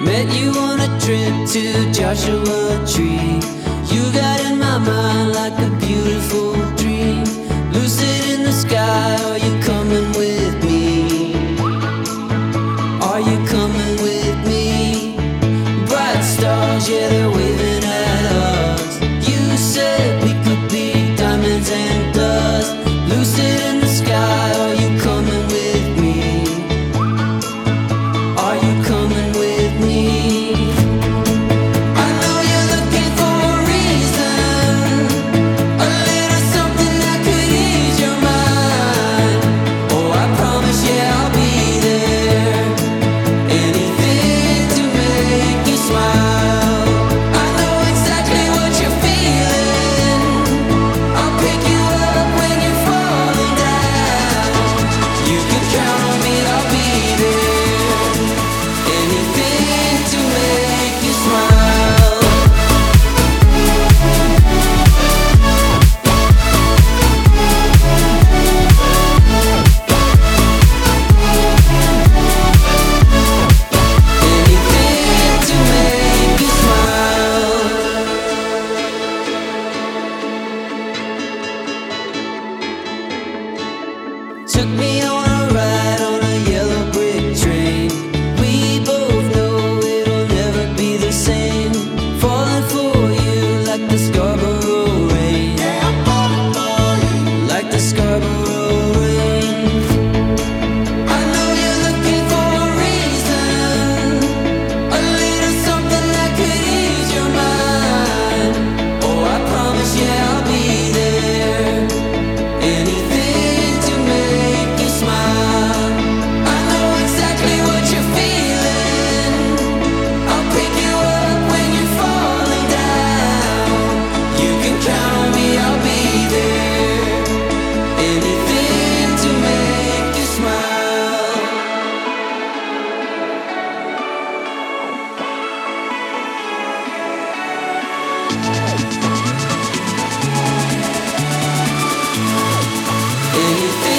Met you on a trip to Joshua Tree. You got in my mind like a beautiful dream. Lucid in the sky, are you coming with me? Are you coming with me? Bright stars, yeah, they're took me a while. anything